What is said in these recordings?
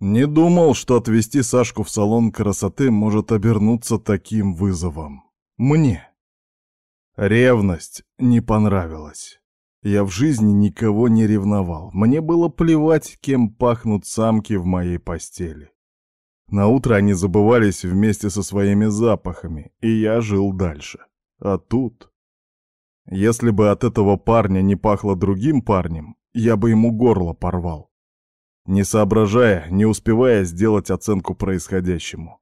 Не думал, что отвезти Сашку в салон красоты может обернуться таким вызовом. Мне. Ревность не понравилась. Я в жизни никого не ревновал. Мне было плевать, кем пахнут самки в моей постели. На утро они забывались вместе со своими запахами, и я жил дальше. А тут... Если бы от этого парня не пахло другим парнем, я бы ему горло порвал. Не соображая, не успевая сделать оценку происходящему.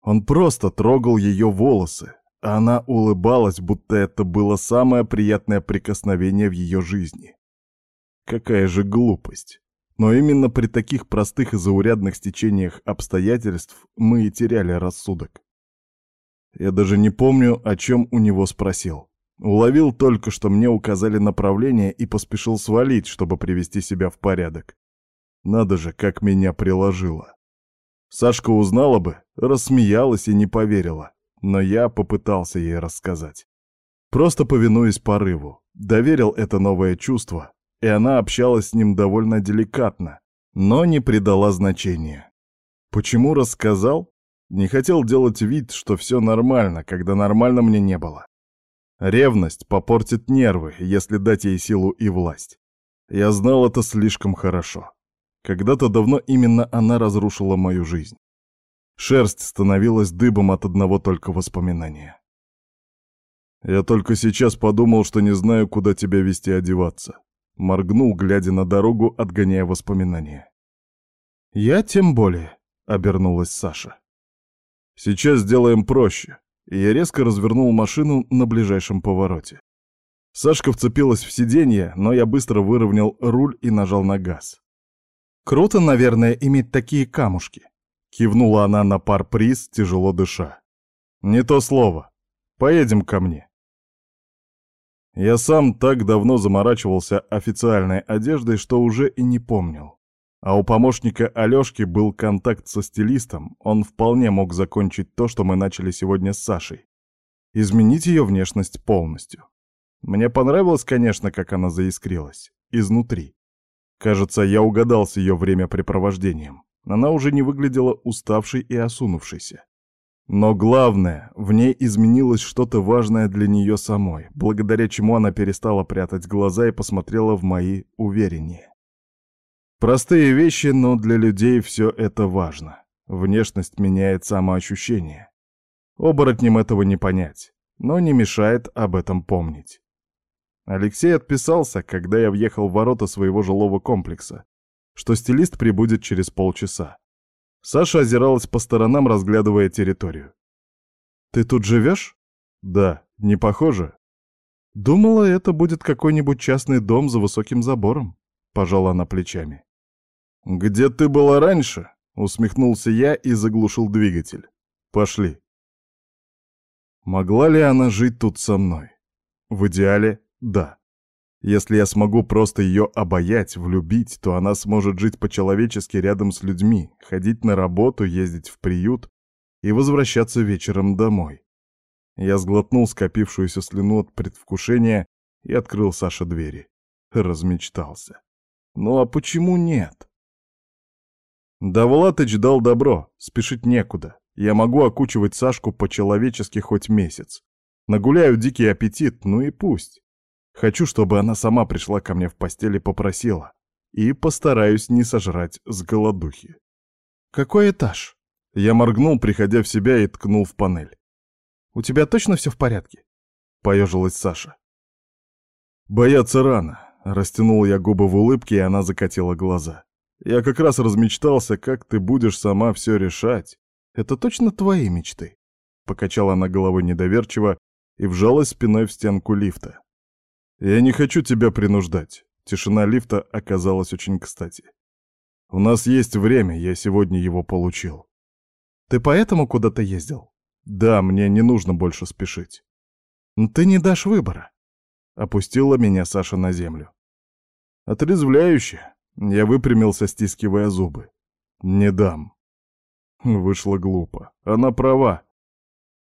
Он просто трогал ее волосы, а она улыбалась, будто это было самое приятное прикосновение в ее жизни. Какая же глупость. Но именно при таких простых и заурядных стечениях обстоятельств мы и теряли рассудок. Я даже не помню, о чем у него спросил. Уловил только, что мне указали направление и поспешил свалить, чтобы привести себя в порядок. Надо же, как меня приложило. Сашка узнала бы, рассмеялась и не поверила но я попытался ей рассказать. Просто повинуясь порыву, доверил это новое чувство, и она общалась с ним довольно деликатно, но не придала значения. Почему рассказал? Не хотел делать вид, что все нормально, когда нормально мне не было. Ревность попортит нервы, если дать ей силу и власть. Я знал это слишком хорошо. Когда-то давно именно она разрушила мою жизнь. Шерсть становилась дыбом от одного только воспоминания. «Я только сейчас подумал, что не знаю, куда тебя вести одеваться». Моргнул, глядя на дорогу, отгоняя воспоминания. «Я тем более», — обернулась Саша. «Сейчас сделаем проще». Я резко развернул машину на ближайшем повороте. Сашка вцепилась в сиденье, но я быстро выровнял руль и нажал на газ. «Круто, наверное, иметь такие камушки», Кивнула она на пар-приз, тяжело дыша. «Не то слово. Поедем ко мне». Я сам так давно заморачивался официальной одеждой, что уже и не помнил. А у помощника Алёшки был контакт со стилистом, он вполне мог закончить то, что мы начали сегодня с Сашей. Изменить ее внешность полностью. Мне понравилось, конечно, как она заискрилась. Изнутри. Кажется, я угадал с ее времяпрепровождением. Она уже не выглядела уставшей и осунувшейся. Но главное, в ней изменилось что-то важное для нее самой, благодаря чему она перестала прятать глаза и посмотрела в мои увереннее. Простые вещи, но для людей все это важно. Внешность меняет самоощущение. Оборотням этого не понять, но не мешает об этом помнить. Алексей отписался, когда я въехал в ворота своего жилого комплекса, что стилист прибудет через полчаса. Саша озиралась по сторонам, разглядывая территорию. «Ты тут живешь?» «Да, не похоже?» «Думала, это будет какой-нибудь частный дом за высоким забором», — пожала она плечами. «Где ты была раньше?» — усмехнулся я и заглушил двигатель. «Пошли». Могла ли она жить тут со мной? В идеале — да. Если я смогу просто ее обаять, влюбить, то она сможет жить по-человечески рядом с людьми, ходить на работу, ездить в приют и возвращаться вечером домой. Я сглотнул скопившуюся слюну от предвкушения и открыл Саше двери. Размечтался. Ну а почему нет? Да Влатыч дал добро, спешить некуда. Я могу окучивать Сашку по-человечески хоть месяц. Нагуляю дикий аппетит, ну и пусть. Хочу, чтобы она сама пришла ко мне в постель и попросила. И постараюсь не сожрать с голодухи. «Какой этаж?» Я моргнул, приходя в себя, и ткнул в панель. «У тебя точно все в порядке?» — поежилась Саша. «Бояться рано», — растянул я губы в улыбке, и она закатила глаза. «Я как раз размечтался, как ты будешь сама все решать. Это точно твои мечты?» Покачала она головой недоверчиво и вжалась спиной в стенку лифта. «Я не хочу тебя принуждать». Тишина лифта оказалась очень кстати. «У нас есть время, я сегодня его получил». «Ты поэтому куда-то ездил?» «Да, мне не нужно больше спешить». «Но ты не дашь выбора». Опустила меня Саша на землю. «Отрезвляюще». Я выпрямился, стискивая зубы. «Не дам». Вышло глупо. Она права.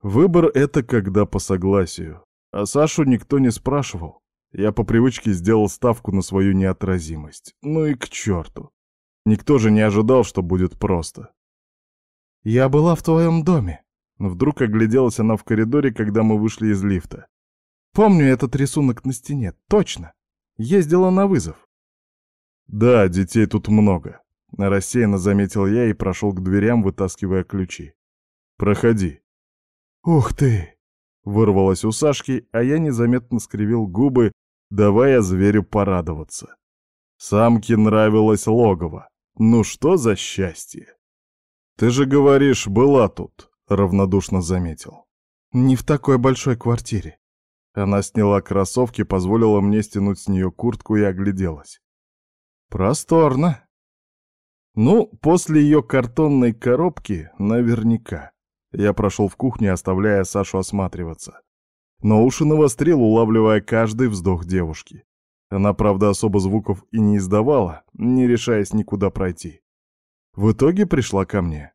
Выбор — это когда по согласию. А Сашу никто не спрашивал. Я по привычке сделал ставку на свою неотразимость. Ну и к черту. Никто же не ожидал, что будет просто. «Я была в твоем доме». Вдруг огляделась она в коридоре, когда мы вышли из лифта. «Помню этот рисунок на стене, точно. Ездила на вызов». «Да, детей тут много», — рассеянно заметил я и прошел к дверям, вытаскивая ключи. «Проходи». «Ух ты!» — вырвалось у Сашки, а я незаметно скривил губы, давая зверю порадоваться. Самке нравилось логово. Ну что за счастье? Ты же говоришь, была тут, равнодушно заметил. Не в такой большой квартире. Она сняла кроссовки, позволила мне стянуть с нее куртку и огляделась. Просторно. Ну, после ее картонной коробки наверняка. Я прошел в кухню, оставляя Сашу осматриваться. Но уши навострил, улавливая каждый вздох девушки. Она, правда, особо звуков и не издавала, не решаясь никуда пройти. В итоге пришла ко мне.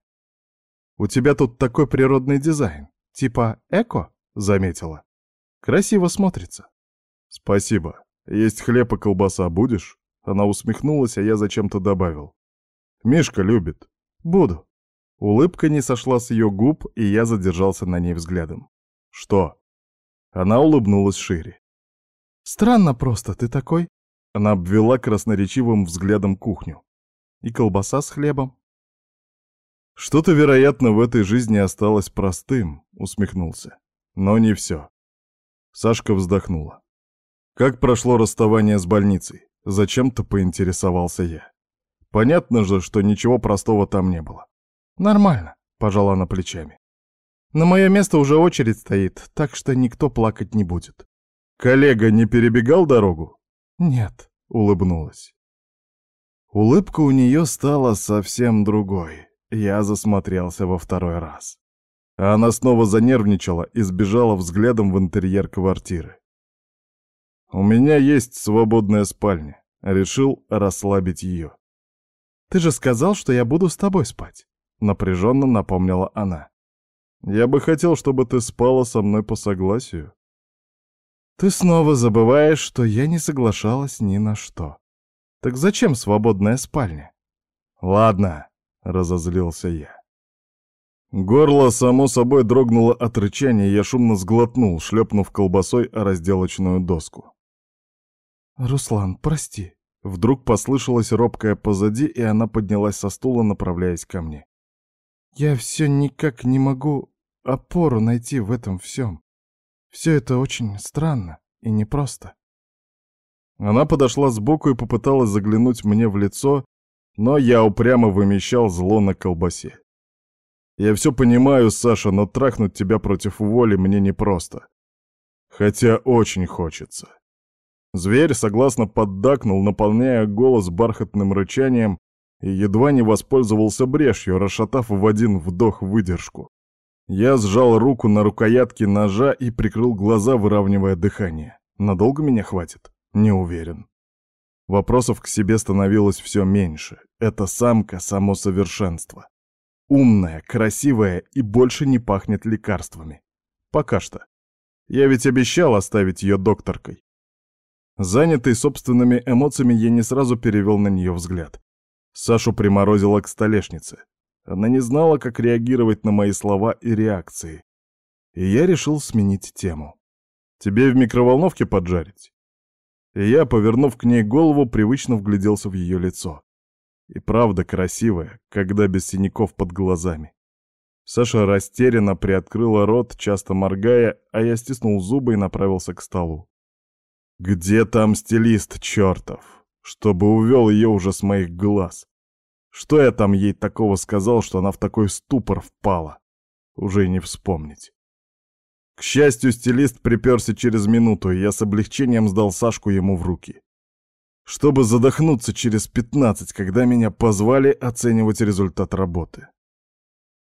«У тебя тут такой природный дизайн, типа эко?» — заметила. «Красиво смотрится». «Спасибо. Есть хлеб и колбаса будешь?» Она усмехнулась, а я зачем-то добавил. «Мишка любит». «Буду». Улыбка не сошла с ее губ, и я задержался на ней взглядом. «Что?» Она улыбнулась шире. «Странно просто, ты такой?» Она обвела красноречивым взглядом кухню. «И колбаса с хлебом?» «Что-то, вероятно, в этой жизни осталось простым», — усмехнулся. «Но не все». Сашка вздохнула. «Как прошло расставание с больницей?» Зачем-то поинтересовался я. Понятно же, что ничего простого там не было. «Нормально», — пожала она плечами. «На мое место уже очередь стоит, так что никто плакать не будет». «Коллега не перебегал дорогу?» «Нет», — улыбнулась. Улыбка у нее стала совсем другой. Я засмотрелся во второй раз. Она снова занервничала и сбежала взглядом в интерьер квартиры. «У меня есть свободная спальня», — решил расслабить ее. «Ты же сказал, что я буду с тобой спать», — напряженно напомнила она. «Я бы хотел, чтобы ты спала со мной по согласию». Ты снова забываешь, что я не соглашалась ни на что. Так зачем свободная спальня? Ладно, разозлился я. Горло само собой дрогнуло от рычания, я шумно сглотнул, шлепнув колбасой о разделочную доску. «Руслан, прости». Вдруг послышалась робкая позади, и она поднялась со стула, направляясь ко мне. «Я все никак не могу опору найти в этом всем. Все это очень странно и непросто. Она подошла сбоку и попыталась заглянуть мне в лицо, но я упрямо вымещал зло на колбасе. Я все понимаю, Саша, но трахнуть тебя против воли мне непросто. Хотя очень хочется. Зверь согласно поддакнул, наполняя голос бархатным рычанием, и едва не воспользовался брешью, расшатав в один вдох выдержку. Я сжал руку на рукоятке ножа и прикрыл глаза, выравнивая дыхание. Надолго меня хватит? Не уверен. Вопросов к себе становилось все меньше. Эта самка — само совершенство. Умная, красивая и больше не пахнет лекарствами. Пока что. Я ведь обещал оставить ее докторкой. Занятый собственными эмоциями, я не сразу перевел на нее взгляд. Сашу приморозило к столешнице. Она не знала, как реагировать на мои слова и реакции. И я решил сменить тему. «Тебе в микроволновке поджарить?» И я, повернув к ней голову, привычно вгляделся в ее лицо. И правда красивая, когда без синяков под глазами. Саша растерянно приоткрыла рот, часто моргая, а я стиснул зубы и направился к столу. «Где там стилист чертов? Чтобы увел ее уже с моих глаз!» Что я там ей такого сказал, что она в такой ступор впала? Уже и не вспомнить. К счастью, стилист приперся через минуту, и я с облегчением сдал Сашку ему в руки. Чтобы задохнуться через пятнадцать, когда меня позвали оценивать результат работы.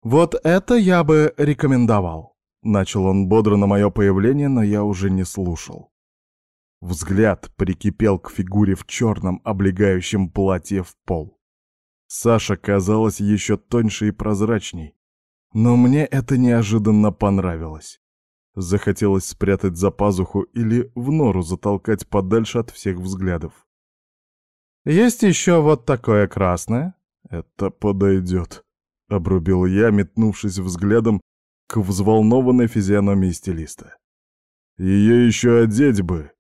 «Вот это я бы рекомендовал», — начал он бодро на мое появление, но я уже не слушал. Взгляд прикипел к фигуре в черном облегающем платье в пол. Саша казалась еще тоньше и прозрачней. Но мне это неожиданно понравилось. Захотелось спрятать за пазуху или в нору затолкать подальше от всех взглядов. Есть еще вот такое красное. Это подойдет, — обрубил я, метнувшись взглядом к взволнованной физиономии стилиста. Ее еще одеть бы.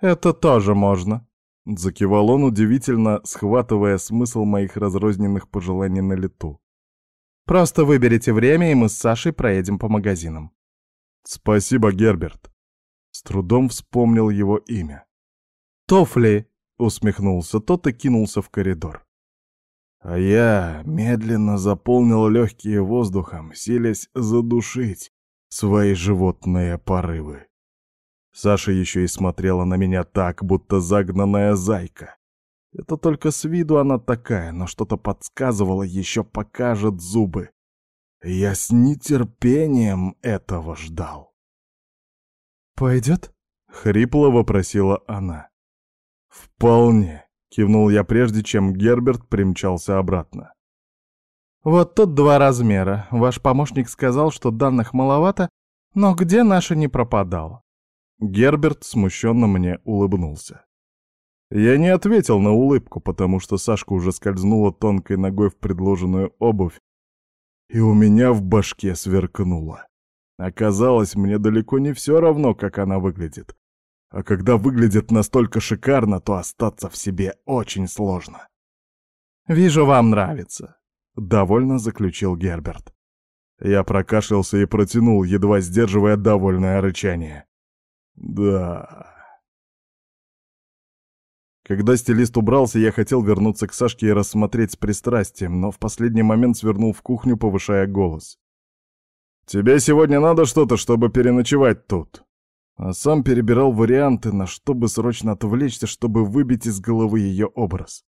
Это тоже можно. Закивал он, удивительно схватывая смысл моих разрозненных пожеланий на лету. Просто выберите время, и мы с Сашей проедем по магазинам. Спасибо, Герберт. С трудом вспомнил его имя. Тофли, усмехнулся тот и кинулся в коридор. А я медленно заполнил легкие воздухом, силясь задушить свои животные порывы. Саша еще и смотрела на меня так, будто загнанная зайка. Это только с виду она такая, но что-то подсказывало, еще покажет зубы. Я с нетерпением этого ждал. «Пойдет?» — хрипло вопросила она. «Вполне», — кивнул я прежде, чем Герберт примчался обратно. «Вот тут два размера. Ваш помощник сказал, что данных маловато, но где наша не пропадала?» Герберт смущенно мне улыбнулся. Я не ответил на улыбку, потому что Сашка уже скользнула тонкой ногой в предложенную обувь, и у меня в башке сверкнуло. Оказалось, мне далеко не все равно, как она выглядит. А когда выглядит настолько шикарно, то остаться в себе очень сложно. «Вижу, вам нравится», — довольно заключил Герберт. Я прокашлялся и протянул, едва сдерживая довольное рычание. «Да...» Когда стилист убрался, я хотел вернуться к Сашке и рассмотреть с пристрастием, но в последний момент свернул в кухню, повышая голос. «Тебе сегодня надо что-то, чтобы переночевать тут?» а сам перебирал варианты, на что бы срочно отвлечься, чтобы выбить из головы ее образ.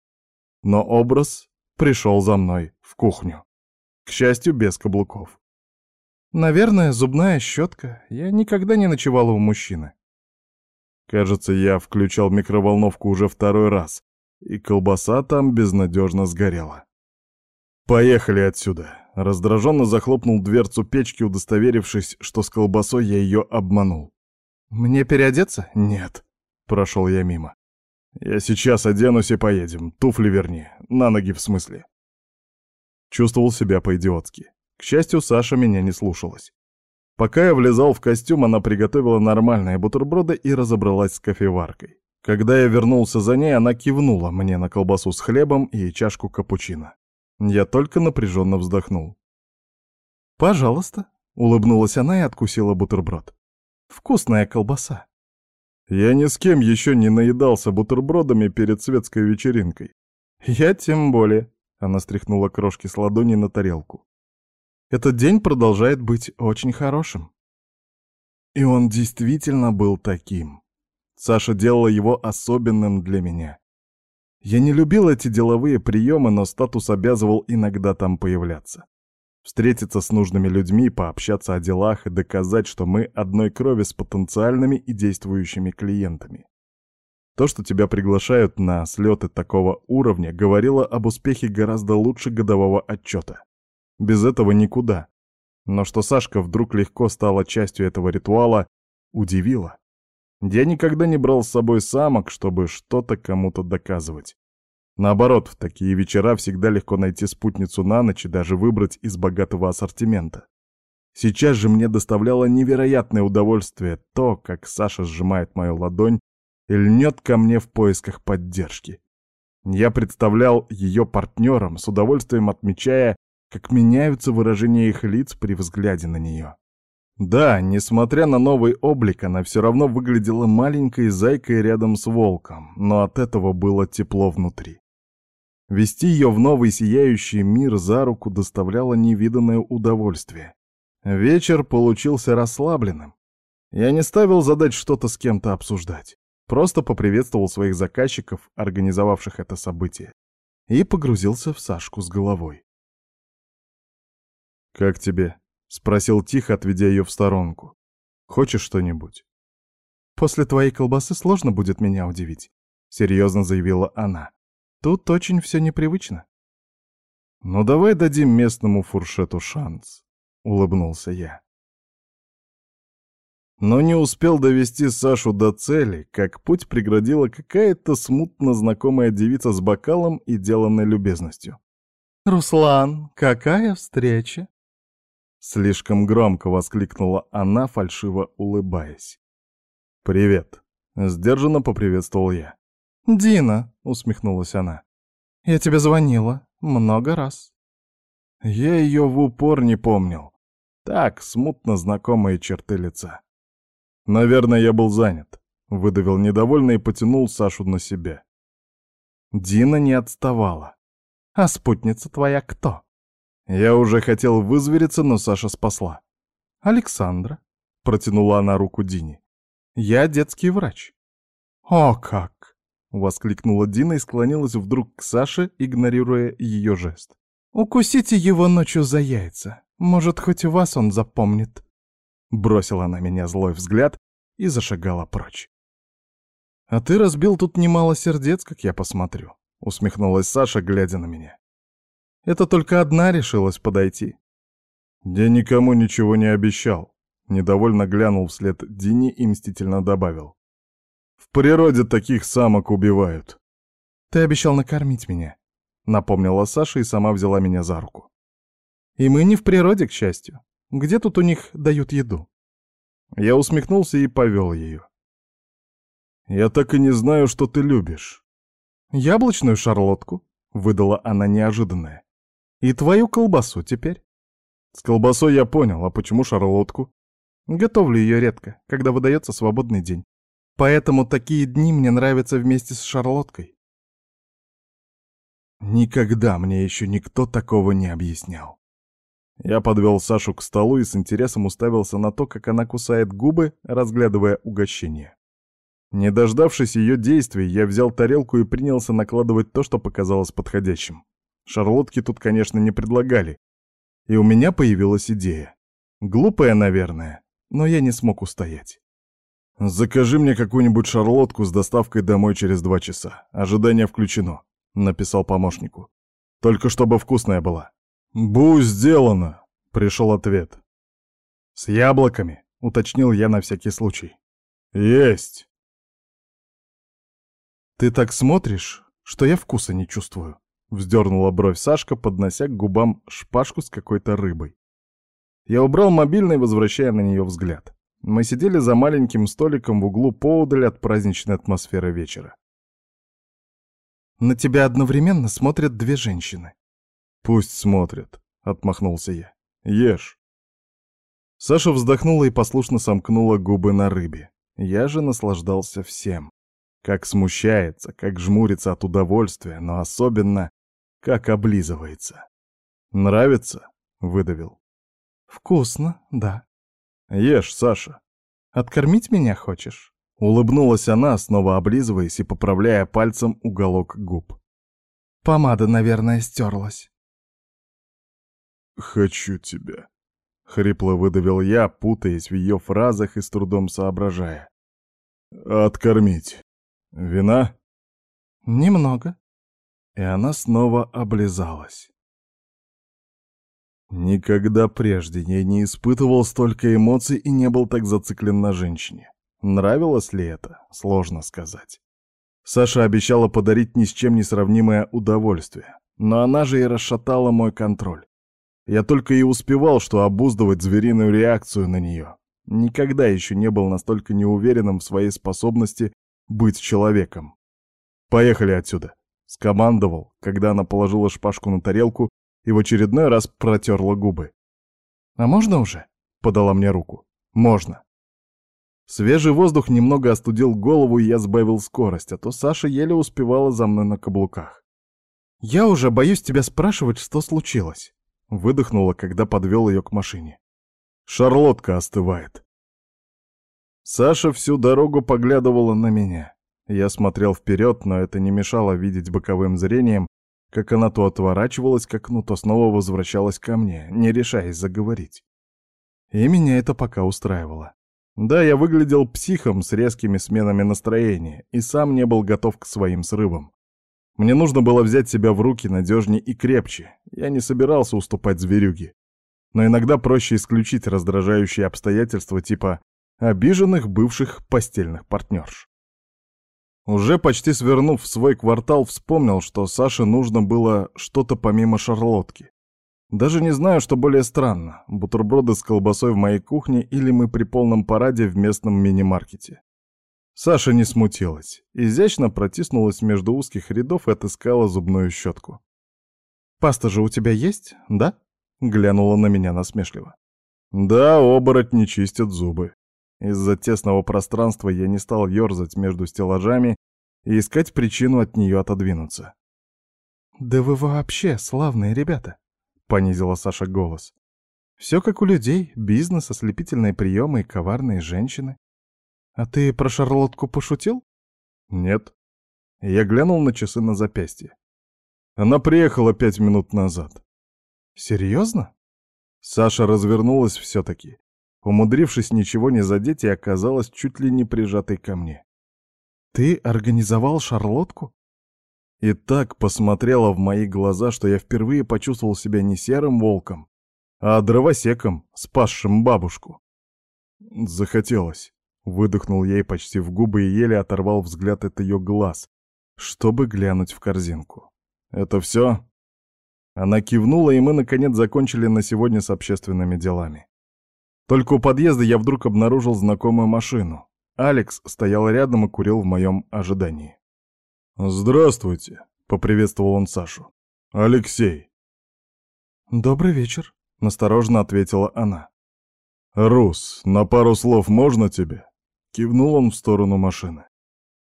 Но образ пришел за мной в кухню. К счастью, без каблуков. Наверное, зубная щетка. Я никогда не ночевала у мужчины. Кажется, я включал микроволновку уже второй раз, и колбаса там безнадежно сгорела. «Поехали отсюда!» Раздраженно захлопнул дверцу печки, удостоверившись, что с колбасой я ее обманул. «Мне переодеться?» «Нет», — прошел я мимо. «Я сейчас оденусь и поедем. Туфли верни. На ноги в смысле». Чувствовал себя по-идиотски. К счастью, Саша меня не слушалась. Пока я влезал в костюм, она приготовила нормальные бутерброды и разобралась с кофеваркой. Когда я вернулся за ней, она кивнула мне на колбасу с хлебом и чашку капучино. Я только напряженно вздохнул. «Пожалуйста», — улыбнулась она и откусила бутерброд. Вкусная колбаса. Я ни с кем еще не наедался бутербродами перед светской вечеринкой. Я тем более. Она стряхнула крошки с ладони на тарелку. Этот день продолжает быть очень хорошим. И он действительно был таким. Саша делала его особенным для меня. Я не любил эти деловые приемы, но статус обязывал иногда там появляться. Встретиться с нужными людьми, пообщаться о делах и доказать, что мы одной крови с потенциальными и действующими клиентами. То, что тебя приглашают на слеты такого уровня, говорило об успехе гораздо лучше годового отчета. Без этого никуда. Но что Сашка вдруг легко стала частью этого ритуала, удивило. Я никогда не брал с собой самок, чтобы что-то кому-то доказывать. Наоборот, в такие вечера всегда легко найти спутницу на ночь и даже выбрать из богатого ассортимента. Сейчас же мне доставляло невероятное удовольствие то, как Саша сжимает мою ладонь и льнет ко мне в поисках поддержки. Я представлял ее партнером, с удовольствием отмечая, как меняются выражения их лиц при взгляде на нее. Да, несмотря на новый облик, она все равно выглядела маленькой зайкой рядом с волком, но от этого было тепло внутри. Вести ее в новый сияющий мир за руку доставляло невиданное удовольствие. Вечер получился расслабленным. Я не ставил задач что-то с кем-то обсуждать. Просто поприветствовал своих заказчиков, организовавших это событие, и погрузился в Сашку с головой. «Как тебе?» — спросил тихо, отведя ее в сторонку. «Хочешь что-нибудь?» «После твоей колбасы сложно будет меня удивить», — серьезно заявила она. Тут очень все непривычно. «Ну давай дадим местному фуршету шанс», — улыбнулся я. Но не успел довести Сашу до цели, как путь преградила какая-то смутно знакомая девица с бокалом и деланной любезностью. «Руслан, какая встреча!» Слишком громко воскликнула она, фальшиво улыбаясь. «Привет!» — сдержанно поприветствовал я. «Дина!» — усмехнулась она. «Я тебе звонила много раз». Я ее в упор не помнил. Так, смутно знакомые черты лица. Наверное, я был занят. Выдавил недовольно и потянул Сашу на себя. Дина не отставала. «А спутница твоя кто?» Я уже хотел вызвериться, но Саша спасла. «Александра», — протянула она руку Дине. «Я детский врач». «О, как!» — воскликнула Дина и склонилась вдруг к Саше, игнорируя ее жест. «Укусите его ночью за яйца. Может, хоть вас он запомнит». Бросила на меня злой взгляд и зашагала прочь. «А ты разбил тут немало сердец, как я посмотрю», — усмехнулась Саша, глядя на меня. «Это только одна решилась подойти». «Я никому ничего не обещал», — недовольно глянул вслед Дине и мстительно добавил. «В природе таких самок убивают». «Ты обещал накормить меня», — напомнила Саша и сама взяла меня за руку. «И мы не в природе, к счастью. Где тут у них дают еду?» Я усмехнулся и повел ее. «Я так и не знаю, что ты любишь». «Яблочную шарлотку», — выдала она неожиданное. «И твою колбасу теперь». «С колбасой я понял, а почему шарлотку?» «Готовлю ее редко, когда выдается свободный день. Поэтому такие дни мне нравятся вместе с шарлоткой». Никогда мне еще никто такого не объяснял. Я подвел Сашу к столу и с интересом уставился на то, как она кусает губы, разглядывая угощение. Не дождавшись ее действий, я взял тарелку и принялся накладывать то, что показалось подходящим. Шарлотки тут, конечно, не предлагали. И у меня появилась идея. Глупая, наверное, но я не смог устоять. «Закажи мне какую-нибудь шарлотку с доставкой домой через два часа. Ожидание включено», — написал помощнику. «Только чтобы вкусная была». «Бу, сделано!» — пришел ответ. «С яблоками?» — уточнил я на всякий случай. «Есть!» «Ты так смотришь, что я вкуса не чувствую», — вздернула бровь Сашка, поднося к губам шпажку с какой-то рыбой. Я убрал мобильный, возвращая на нее взгляд. Мы сидели за маленьким столиком в углу поодаль от праздничной атмосферы вечера. «На тебя одновременно смотрят две женщины», «Пусть смотрят», — отмахнулся я. «Ешь». Саша вздохнула и послушно сомкнула губы на рыбе. Я же наслаждался всем. Как смущается, как жмурится от удовольствия, но особенно, как облизывается. «Нравится?» — выдавил. «Вкусно, да». «Ешь, Саша». «Откормить меня хочешь?» Улыбнулась она, снова облизываясь и поправляя пальцем уголок губ. «Помада, наверное, стерлась». «Хочу тебя», — хрипло выдавил я, путаясь в ее фразах и с трудом соображая. «Откормить. Вина?» «Немного». И она снова облизалась. Никогда прежде я не испытывал столько эмоций и не был так зациклен на женщине. Нравилось ли это, сложно сказать. Саша обещала подарить ни с чем не сравнимое удовольствие, но она же и расшатала мой контроль. Я только и успевал, что обуздывать звериную реакцию на нее. Никогда еще не был настолько неуверенным в своей способности быть человеком. «Поехали отсюда», — скомандовал, когда она положила шпажку на тарелку и в очередной раз протерла губы. «А можно уже?» — подала мне руку. «Можно». Свежий воздух немного остудил голову, и я сбавил скорость, а то Саша еле успевала за мной на каблуках. «Я уже боюсь тебя спрашивать, что случилось». Выдохнула, когда подвел ее к машине. Шарлотка остывает. Саша всю дорогу поглядывала на меня. Я смотрел вперед, но это не мешало видеть боковым зрением, как она то отворачивалась к окну, то снова возвращалась ко мне, не решаясь заговорить. И меня это пока устраивало. Да, я выглядел психом с резкими сменами настроения и сам не был готов к своим срывам. Мне нужно было взять себя в руки надежнее и крепче. Я не собирался уступать зверюге. Но иногда проще исключить раздражающие обстоятельства типа обиженных бывших постельных партнерш. Уже почти свернув в свой квартал, вспомнил, что Саше нужно было что-то помимо шарлотки. Даже не знаю, что более странно, бутерброды с колбасой в моей кухне или мы при полном параде в местном мини-маркете. Саша не смутилась, изящно протиснулась между узких рядов и отыскала зубную щетку. «Паста же у тебя есть, да?» — глянула на меня насмешливо. «Да, оборотни чистят зубы». Из-за тесного пространства я не стал ерзать между стеллажами и искать причину от нее отодвинуться. «Да вы вообще славные ребята!» понизила Саша голос. Все как у людей, бизнес, ослепительные приемы и коварные женщины. А ты про шарлотку пошутил? Нет. Я глянул на часы на запястье. Она приехала пять минут назад. Серьезно? Саша развернулась все-таки, умудрившись ничего не задеть, и оказалась чуть ли не прижатой ко мне. Ты организовал шарлотку? и так посмотрела в мои глаза, что я впервые почувствовал себя не серым волком, а дровосеком, спасшим бабушку. Захотелось. Выдохнул ей почти в губы и еле оторвал взгляд от ее глаз, чтобы глянуть в корзинку. «Это все?» Она кивнула, и мы, наконец, закончили на сегодня с общественными делами. Только у подъезда я вдруг обнаружил знакомую машину. Алекс стоял рядом и курил в моем ожидании. «Здравствуйте», — поприветствовал он Сашу. «Алексей». «Добрый вечер», — насторожно ответила она. «Рус, на пару слов можно тебе?» — кивнул он в сторону машины.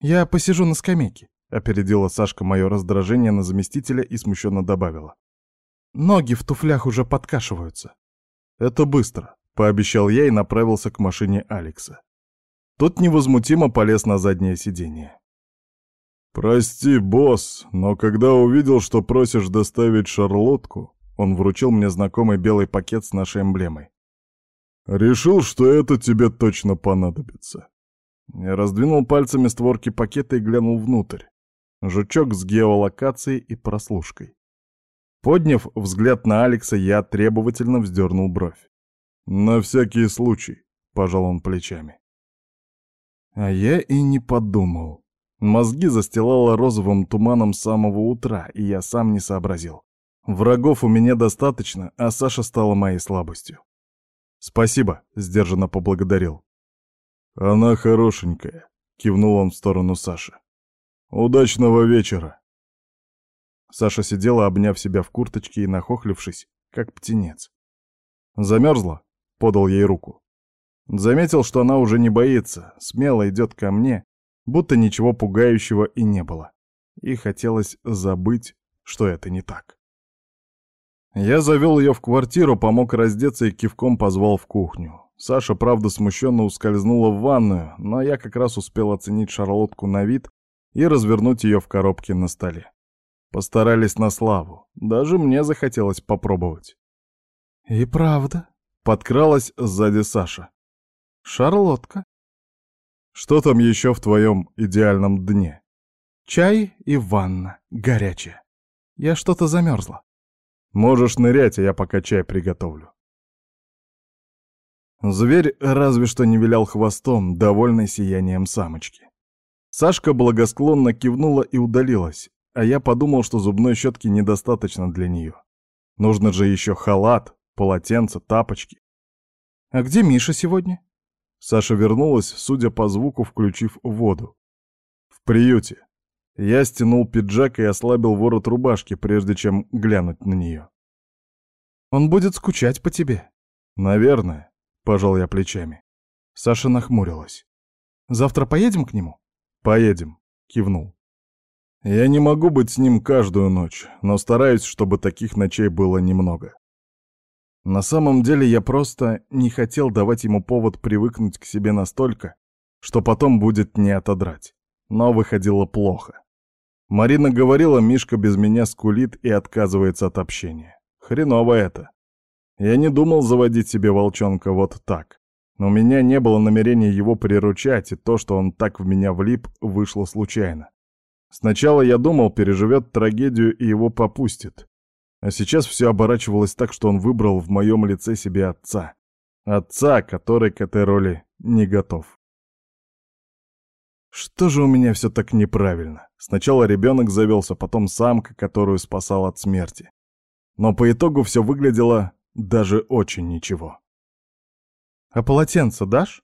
«Я посижу на скамейке», — опередила Сашка мое раздражение на заместителя и смущенно добавила. «Ноги в туфлях уже подкашиваются». «Это быстро», — пообещал я и направился к машине Алекса. Тот невозмутимо полез на заднее сиденье. «Прости, босс, но когда увидел, что просишь доставить шарлотку, он вручил мне знакомый белый пакет с нашей эмблемой. Решил, что это тебе точно понадобится». Я раздвинул пальцами створки пакета и глянул внутрь. Жучок с геолокацией и прослушкой. Подняв взгляд на Алекса, я требовательно вздернул бровь. «На всякий случай», — пожал он плечами. А я и не подумал. Мозги застилало розовым туманом с самого утра, и я сам не сообразил. Врагов у меня достаточно, а Саша стала моей слабостью. «Спасибо», — сдержанно поблагодарил. «Она хорошенькая», — кивнул он в сторону Саши. «Удачного вечера!» Саша сидела, обняв себя в курточке и нахохлившись, как птенец. «Замерзла?» — подал ей руку. Заметил, что она уже не боится, смело идет ко мне, будто ничего пугающего и не было. И хотелось забыть, что это не так. Я завел ее в квартиру, помог раздеться и кивком позвал в кухню. Саша, правда, смущенно ускользнула в ванную, но я как раз успел оценить шарлотку на вид и развернуть ее в коробке на столе. Постарались на славу. Даже мне захотелось попробовать. «И правда?» — подкралась сзади Саша. «Шарлотка?» Что там еще в твоем идеальном дне? Чай и ванна, горячая. Я что-то замерзла. Можешь нырять, а я пока чай приготовлю. Зверь разве что не вилял хвостом, довольный сиянием самочки. Сашка благосклонно кивнула и удалилась, а я подумал, что зубной щетки недостаточно для нее. Нужно же еще халат, полотенце, тапочки. «А где Миша сегодня?» Саша вернулась, судя по звуку, включив воду. В приюте. Я стянул пиджак и ослабил ворот рубашки, прежде чем глянуть на нее. «Он будет скучать по тебе». «Наверное», — пожал я плечами. Саша нахмурилась. «Завтра поедем к нему?» «Поедем», — кивнул. «Я не могу быть с ним каждую ночь, но стараюсь, чтобы таких ночей было немного. На самом деле я просто не хотел давать ему повод привыкнуть к себе настолько, что потом будет не отодрать. Но выходило плохо. Марина говорила, Мишка без меня скулит и отказывается от общения. Хреново это. Я не думал заводить себе волчонка вот так. Но у меня не было намерения его приручать, и то, что он так в меня влип, вышло случайно. Сначала я думал, переживет трагедию и его попустит. А сейчас все оборачивалось так, что он выбрал в моем лице себе отца. Отца, который к этой роли не готов. Что же у меня все так неправильно? Сначала ребенок завелся, потом самка, которую спасал от смерти. Но по итогу все выглядело даже очень ничего. «А полотенце дашь?»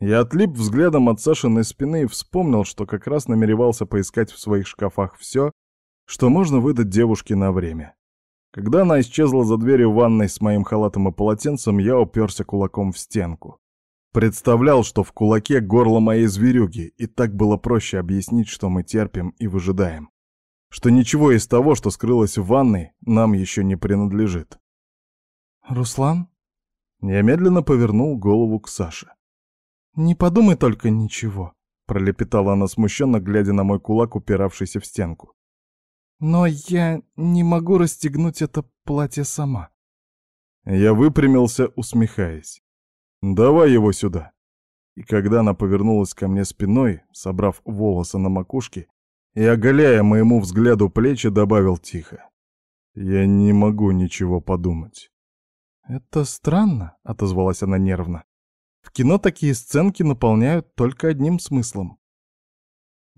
Я отлип взглядом от Сашиной спины и вспомнил, что как раз намеревался поискать в своих шкафах все, что можно выдать девушке на время. Когда она исчезла за дверью ванной с моим халатом и полотенцем, я уперся кулаком в стенку. Представлял, что в кулаке горло моей зверюги, и так было проще объяснить, что мы терпим и выжидаем. Что ничего из того, что скрылось в ванной, нам еще не принадлежит. «Руслан?» Я медленно повернул голову к Саше. «Не подумай только ничего», — пролепетала она смущенно, глядя на мой кулак, упиравшийся в стенку. «Но я не могу расстегнуть это платье сама». Я выпрямился, усмехаясь. «Давай его сюда!» И когда она повернулась ко мне спиной, собрав волосы на макушке и оголяя моему взгляду плечи, добавил тихо. «Я не могу ничего подумать». «Это странно», — отозвалась она нервно. «В кино такие сценки наполняют только одним смыслом».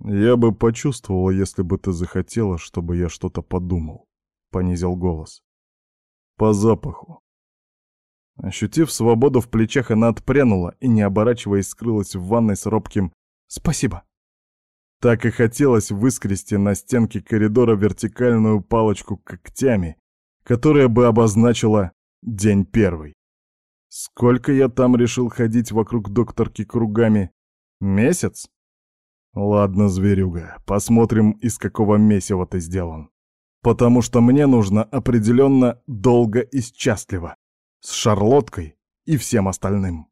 «Я бы почувствовала, если бы ты захотела, чтобы я что-то подумал», — понизил голос. «По запаху. Ощутив свободу в плечах, она отпрянула и, не оборачиваясь, скрылась в ванной с робким «Спасибо». Так и хотелось выскрести на стенке коридора вертикальную палочку когтями, которая бы обозначила день первый. Сколько я там решил ходить вокруг докторки кругами? Месяц? Ладно, зверюга, посмотрим, из какого месива ты сделан. Потому что мне нужно определенно долго и счастливо с Шарлоткой и всем остальным.